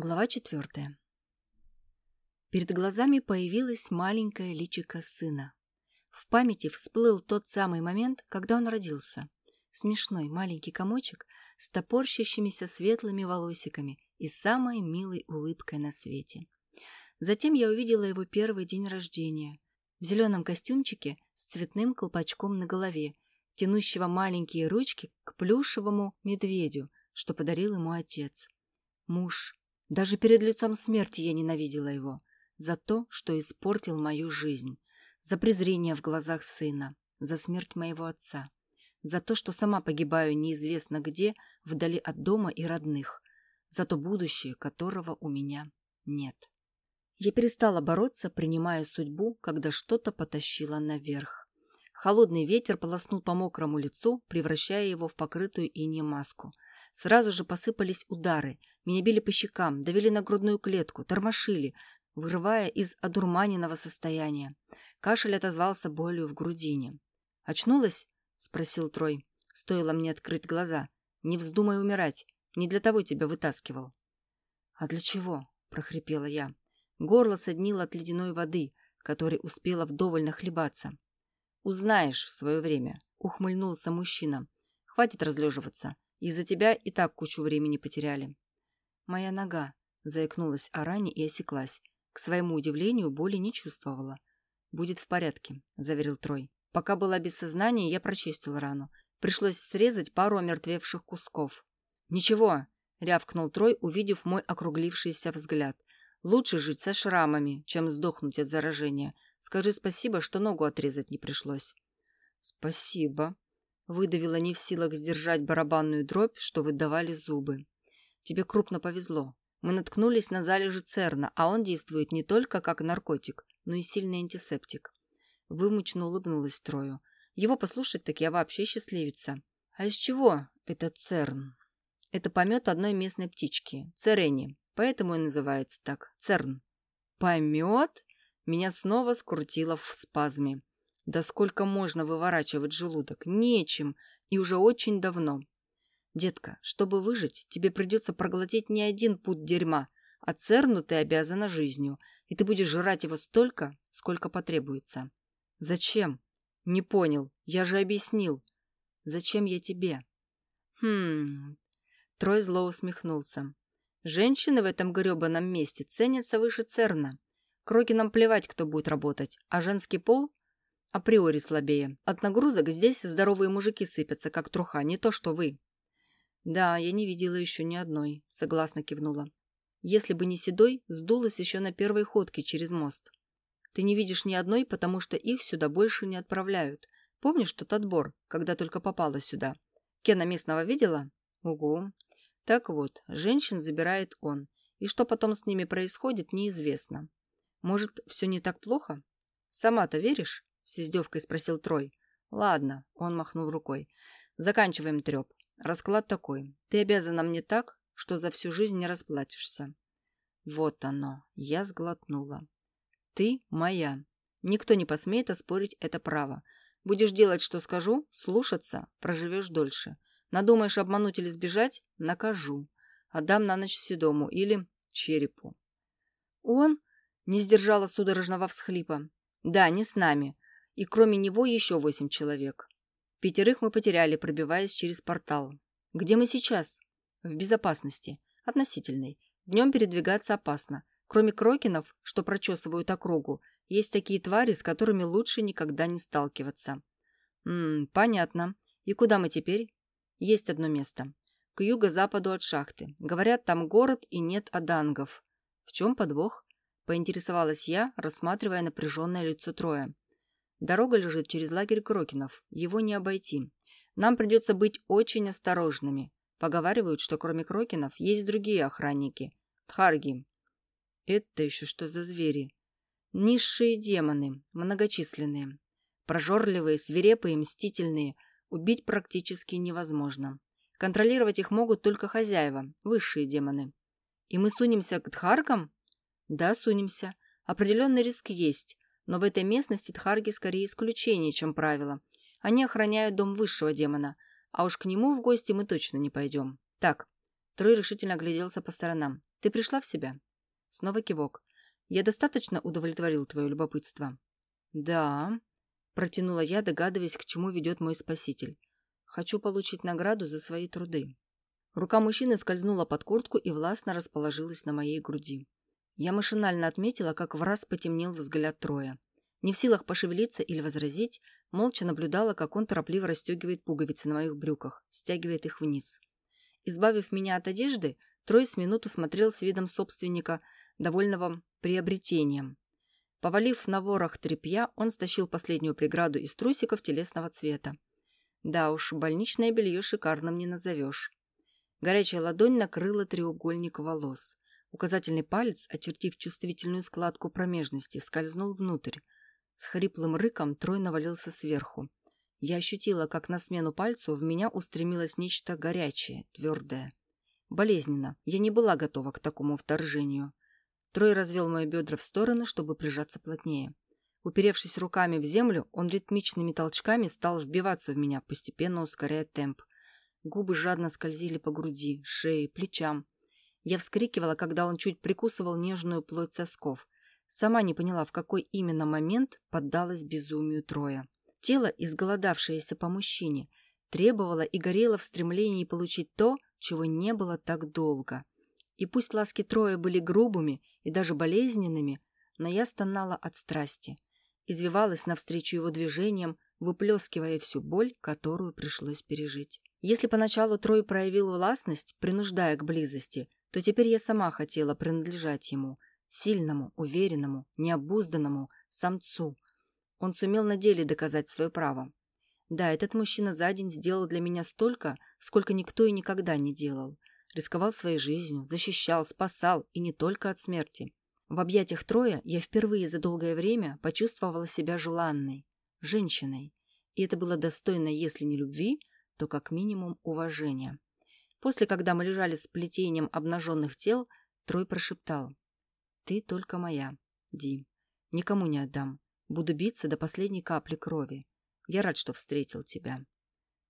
Глава четвертая. Перед глазами появилась маленькая личико сына. В памяти всплыл тот самый момент, когда он родился. Смешной маленький комочек с топорщащимися светлыми волосиками и самой милой улыбкой на свете. Затем я увидела его первый день рождения в зеленом костюмчике с цветным колпачком на голове, тянущего маленькие ручки к плюшевому медведю, что подарил ему отец. Муж, даже перед лицом смерти я ненавидела его. За то, что испортил мою жизнь. За презрение в глазах сына. За смерть моего отца. За то, что сама погибаю неизвестно где, вдали от дома и родных. За то будущее, которого у меня нет. Я перестала бороться, принимая судьбу, когда что-то потащило наверх. Холодный ветер полоснул по мокрому лицу, превращая его в покрытую иней маску. Сразу же посыпались удары, меня били по щекам, давили на грудную клетку, тормошили, вырывая из одурманенного состояния. Кашель отозвался болью в грудине. «Очнулась?» — спросил Трой. Стоило мне открыть глаза. «Не вздумай умирать. Не для того тебя вытаскивал». «А для чего?» — прохрипела я. Горло соднило от ледяной воды, которой успела вдоволь нахлебаться. «Узнаешь в свое время», — ухмыльнулся мужчина. «Хватит разлеживаться. Из-за тебя и так кучу времени потеряли». «Моя нога», — заикнулась о ране и осеклась. К своему удивлению, боли не чувствовала. «Будет в порядке», — заверил Трой. Пока была без сознания, я прочистил рану. Пришлось срезать пару омертвевших кусков. «Ничего», — рявкнул Трой, увидев мой округлившийся взгляд. «Лучше жить со шрамами, чем сдохнуть от заражения. Скажи спасибо, что ногу отрезать не пришлось». «Спасибо», — выдавила не в силах сдержать барабанную дробь, что выдавали зубы. Тебе крупно повезло. Мы наткнулись на залежи Церна, а он действует не только как наркотик, но и сильный антисептик. Вымученно улыбнулась Трою. Его послушать так я вообще счастливица. А из чего это Церн? Это помет одной местной птички, Церени, поэтому и называется так, Церн. Помет? Меня снова скрутило в спазме. Да сколько можно выворачивать желудок? Нечем. И уже очень давно. Детка, чтобы выжить, тебе придется проглотить не один путь дерьма, а церну ты обязана жизнью, и ты будешь жрать его столько, сколько потребуется. Зачем? Не понял. Я же объяснил. Зачем я тебе? Хм... Трой зло усмехнулся. Женщины в этом гребаном месте ценятся выше церна. Крокинам плевать, кто будет работать, а женский пол априори слабее. От нагрузок здесь здоровые мужики сыпятся, как труха, не то что вы. «Да, я не видела еще ни одной», — согласно кивнула. «Если бы не Седой, сдулась еще на первой ходке через мост. Ты не видишь ни одной, потому что их сюда больше не отправляют. Помнишь тот отбор, когда только попала сюда? Кена местного видела? Угу. Так вот, женщин забирает он. И что потом с ними происходит, неизвестно. Может, все не так плохо? Сама-то веришь? С издевкой спросил Трой. Ладно, он махнул рукой. Заканчиваем треп. Расклад такой. Ты обязана мне так, что за всю жизнь не расплатишься. Вот оно. Я сглотнула. Ты моя. Никто не посмеет оспорить это право. Будешь делать, что скажу, слушаться, проживешь дольше. Надумаешь обмануть или сбежать – накажу. Отдам на ночь седому или черепу. Он не сдержала судорожного всхлипа. Да, не с нами. И кроме него еще восемь человек. Пятерых мы потеряли, пробиваясь через портал. Где мы сейчас? В безопасности. Относительной. Днем передвигаться опасно. Кроме крокинов, что прочесывают округу, есть такие твари, с которыми лучше никогда не сталкиваться. Ммм, понятно. И куда мы теперь? Есть одно место. К юго-западу от шахты. Говорят, там город и нет адангов. В чем подвох? Поинтересовалась я, рассматривая напряженное лицо Троя. Дорога лежит через лагерь Крокинов. Его не обойти. Нам придется быть очень осторожными. Поговаривают, что кроме Крокинов есть другие охранники. Тхарги. Это еще что за звери? Низшие демоны, многочисленные. Прожорливые, свирепые, мстительные. Убить практически невозможно. Контролировать их могут только хозяева, высшие демоны. И мы сунемся к Тхаргам? Да, сунемся. Определенный риск есть. Но в этой местности тхарги скорее исключение, чем правило. Они охраняют дом высшего демона, а уж к нему в гости мы точно не пойдем. Так, Трой решительно огляделся по сторонам. Ты пришла в себя?» Снова кивок. «Я достаточно удовлетворил твое любопытство?» «Да», — протянула я, догадываясь, к чему ведет мой спаситель. «Хочу получить награду за свои труды». Рука мужчины скользнула под куртку и властно расположилась на моей груди. Я машинально отметила, как в раз потемнел взгляд Троя. Не в силах пошевелиться или возразить, молча наблюдала, как он торопливо расстегивает пуговицы на моих брюках, стягивает их вниз. Избавив меня от одежды, Трой с минуту смотрел с видом собственника, довольного приобретением. Повалив на ворох тряпья, он стащил последнюю преграду из трусиков телесного цвета. Да уж, больничное белье шикарным не назовешь. Горячая ладонь накрыла треугольник волос. Указательный палец, очертив чувствительную складку промежности, скользнул внутрь. С хриплым рыком Трой навалился сверху. Я ощутила, как на смену пальцу в меня устремилось нечто горячее, твердое. Болезненно. Я не была готова к такому вторжению. Трой развел мои бедра в стороны, чтобы прижаться плотнее. Уперевшись руками в землю, он ритмичными толчками стал вбиваться в меня, постепенно ускоряя темп. Губы жадно скользили по груди, шее, плечам. Я вскрикивала, когда он чуть прикусывал нежную плоть сосков. Сама не поняла, в какой именно момент поддалась безумию Троя. Тело, изголодавшееся по мужчине, требовало и горело в стремлении получить то, чего не было так долго. И пусть ласки Троя были грубыми и даже болезненными, но я стонала от страсти. Извивалась навстречу его движениям, выплескивая всю боль, которую пришлось пережить. Если поначалу Трой проявил властность, принуждая к близости, то теперь я сама хотела принадлежать ему, сильному, уверенному, необузданному самцу. Он сумел на деле доказать свое право. Да, этот мужчина за день сделал для меня столько, сколько никто и никогда не делал. Рисковал своей жизнью, защищал, спасал, и не только от смерти. В объятиях Троя я впервые за долгое время почувствовала себя желанной, женщиной. И это было достойно, если не любви, то как минимум уважения. После, когда мы лежали с плетением обнаженных тел, Трой прошептал. «Ты только моя, Ди. Никому не отдам. Буду биться до последней капли крови. Я рад, что встретил тебя».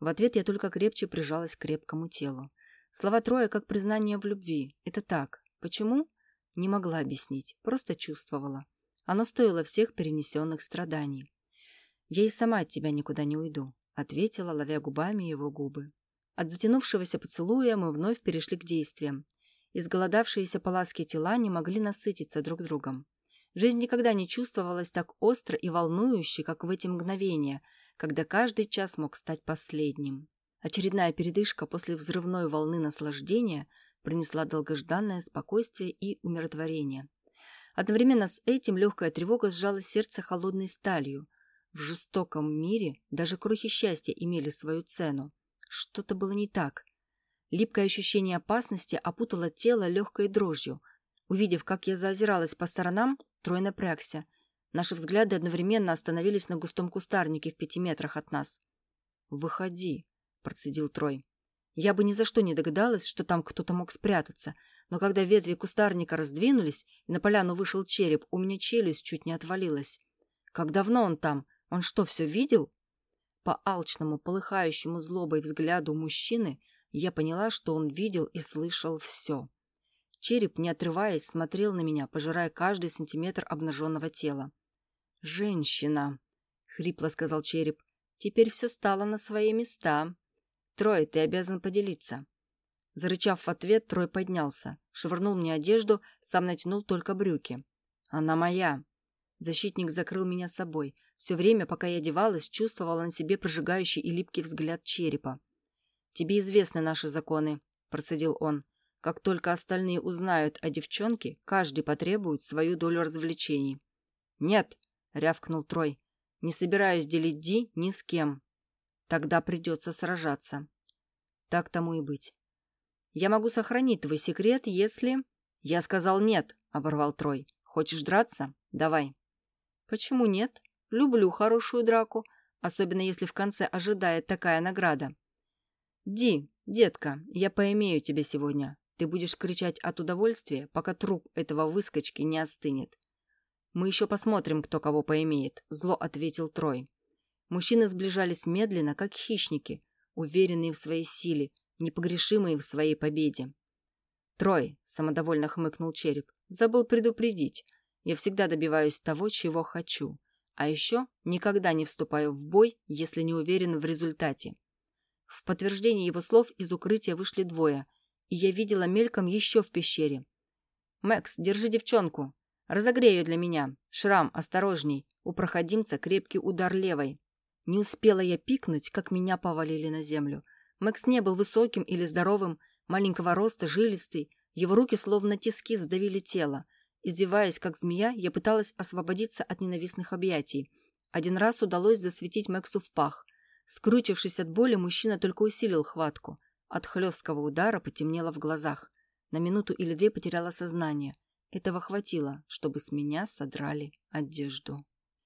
В ответ я только крепче прижалась к крепкому телу. Слова Троя как признание в любви. Это так. Почему? Не могла объяснить, просто чувствовала. Оно стоило всех перенесенных страданий. «Я и сама от тебя никуда не уйду», — ответила, ловя губами его губы. От затянувшегося поцелуя мы вновь перешли к действиям. Изголодавшиеся по ласке тела не могли насытиться друг другом. Жизнь никогда не чувствовалась так остро и волнующе, как в эти мгновения, когда каждый час мог стать последним. Очередная передышка после взрывной волны наслаждения принесла долгожданное спокойствие и умиротворение. Одновременно с этим легкая тревога сжала сердце холодной сталью. В жестоком мире даже крохи счастья имели свою цену. Что-то было не так. Липкое ощущение опасности опутало тело легкой дрожью. Увидев, как я заозиралась по сторонам, Трой напрягся. Наши взгляды одновременно остановились на густом кустарнике в пяти метрах от нас. «Выходи», — процедил Трой. Я бы ни за что не догадалась, что там кто-то мог спрятаться, но когда ветви кустарника раздвинулись и на поляну вышел череп, у меня челюсть чуть не отвалилась. Как давно он там? Он что, все видел? По алчному, полыхающему злобой взгляду мужчины я поняла, что он видел и слышал все. Череп, не отрываясь, смотрел на меня, пожирая каждый сантиметр обнаженного тела. «Женщина!» — хрипло сказал череп. «Теперь все стало на свои места. Трой, ты обязан поделиться». Зарычав в ответ, Трой поднялся, швырнул мне одежду, сам натянул только брюки. «Она моя!» Защитник закрыл меня собой. Все время, пока я одевалась, чувствовала на себе прожигающий и липкий взгляд черепа. «Тебе известны наши законы», – процедил он. «Как только остальные узнают о девчонке, каждый потребует свою долю развлечений». «Нет», – рявкнул Трой, – «не собираюсь делить Ди ни с кем. Тогда придется сражаться». «Так тому и быть». «Я могу сохранить твой секрет, если...» «Я сказал нет», – оборвал Трой. «Хочешь драться? Давай». «Почему нет? Люблю хорошую драку, особенно если в конце ожидает такая награда». «Ди, детка, я поимею тебя сегодня. Ты будешь кричать от удовольствия, пока труп этого выскочки не остынет». «Мы еще посмотрим, кто кого поимеет», — зло ответил Трой. Мужчины сближались медленно, как хищники, уверенные в своей силе, непогрешимые в своей победе. «Трой», — самодовольно хмыкнул череп, — «забыл предупредить. Я всегда добиваюсь того, чего хочу. А еще никогда не вступаю в бой, если не уверен в результате». В подтверждение его слов из укрытия вышли двое, и я видела мельком еще в пещере. «Мэкс, держи девчонку. Разогрей ее для меня. Шрам, осторожней. У проходимца крепкий удар левой». Не успела я пикнуть, как меня повалили на землю. Мэкс не был высоким или здоровым, маленького роста, жилистый. Его руки словно тиски сдавили тело. Издеваясь, как змея, я пыталась освободиться от ненавистных объятий. Один раз удалось засветить Мэксу в пах. Скручившись от боли, мужчина только усилил хватку. От хлесткого удара потемнело в глазах. На минуту или две потеряла сознание. Этого хватило, чтобы с меня содрали одежду.